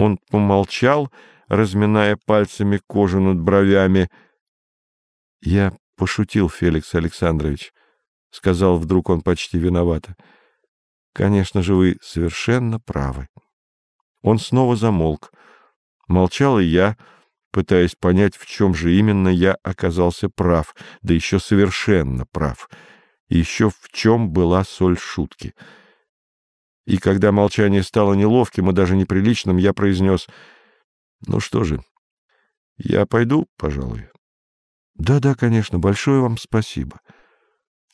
Он помолчал, разминая пальцами кожу над бровями. — Я пошутил, Феликс Александрович, — сказал вдруг он почти виновато. — Конечно же, вы совершенно правы. Он снова замолк. Молчал и я, пытаясь понять, в чем же именно я оказался прав, да еще совершенно прав, и еще в чем была соль шутки. И когда молчание стало неловким и даже неприличным, я произнес, «Ну что же, я пойду, пожалуй». Да-да, конечно, большое вам спасибо.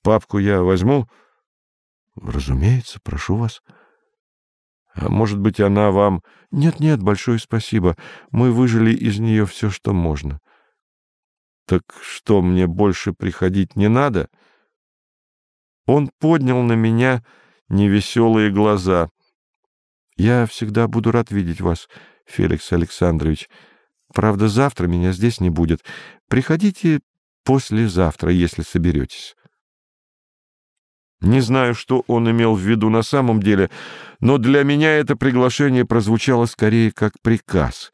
Папку я возьму? Разумеется, прошу вас. А может быть, она вам... Нет-нет, большое спасибо. Мы выжили из нее все, что можно. Так что, мне больше приходить не надо? Он поднял на меня невеселые глаза. Я всегда буду рад видеть вас, Феликс Александрович. Правда, завтра меня здесь не будет. Приходите послезавтра, если соберетесь. Не знаю, что он имел в виду на самом деле, но для меня это приглашение прозвучало скорее как приказ.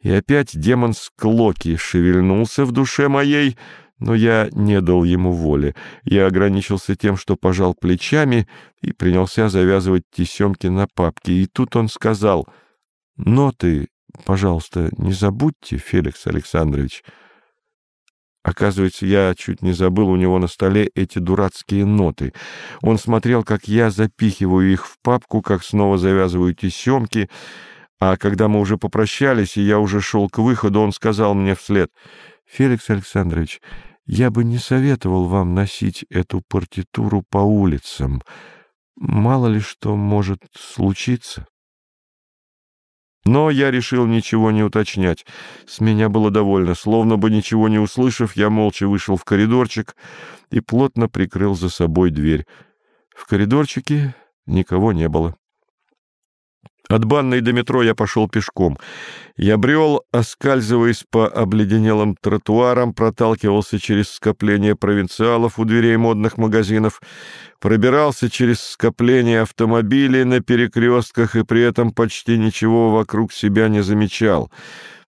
И опять демон Склоки шевельнулся в душе моей, но я не дал ему воли. Я ограничился тем, что пожал плечами и принялся завязывать тесемки на папке. И тут он сказал, «Ноты Пожалуйста, не забудьте, Феликс Александрович. Оказывается, я чуть не забыл у него на столе эти дурацкие ноты. Он смотрел, как я запихиваю их в папку, как снова завязываю тесемки, а когда мы уже попрощались, и я уже шел к выходу, он сказал мне вслед, «Феликс Александрович, я бы не советовал вам носить эту партитуру по улицам. Мало ли что может случиться». Но я решил ничего не уточнять. С меня было довольно. Словно бы ничего не услышав, я молча вышел в коридорчик и плотно прикрыл за собой дверь. В коридорчике никого не было. От банной до метро я пошел пешком. Я брел, оскальзываясь по обледенелым тротуарам, проталкивался через скопление провинциалов у дверей модных магазинов, пробирался через скопление автомобилей на перекрестках и при этом почти ничего вокруг себя не замечал.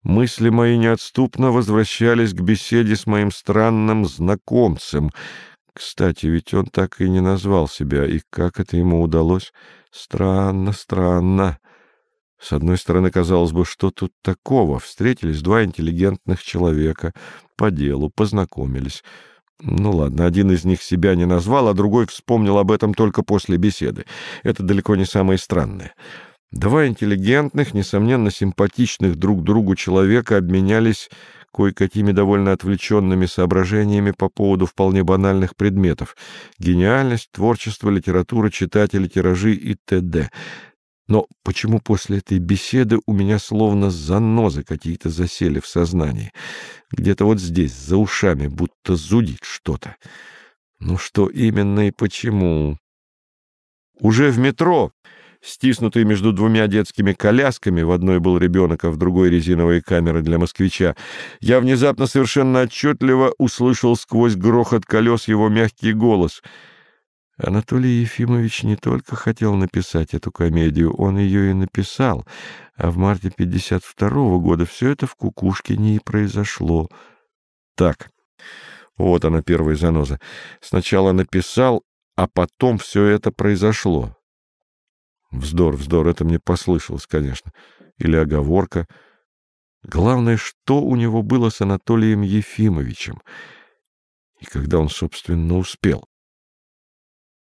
Мысли мои неотступно возвращались к беседе с моим странным знакомцем. Кстати, ведь он так и не назвал себя, и как это ему удалось? Странно, странно. С одной стороны, казалось бы, что тут такого? Встретились два интеллигентных человека по делу, познакомились. Ну ладно, один из них себя не назвал, а другой вспомнил об этом только после беседы. Это далеко не самое странное. Два интеллигентных, несомненно, симпатичных друг другу человека обменялись кое-какими довольно отвлеченными соображениями по поводу вполне банальных предметов — гениальность, творчество, литература, читатели, тиражи и т.д. Но почему после этой беседы у меня словно занозы какие-то засели в сознании? Где-то вот здесь, за ушами, будто зудит что-то. Ну что именно и почему? Уже в метро, стиснутый между двумя детскими колясками, в одной был ребенок, а в другой резиновые камеры для москвича, я внезапно совершенно отчетливо услышал сквозь грохот колес его мягкий голос — Анатолий Ефимович не только хотел написать эту комедию, он ее и написал, а в марте 52-го года все это в Кукушкине и произошло. Так, вот она первая заноза. Сначала написал, а потом все это произошло. Вздор, вздор, это мне послышалось, конечно. Или оговорка. Главное, что у него было с Анатолием Ефимовичем. И когда он, собственно, успел.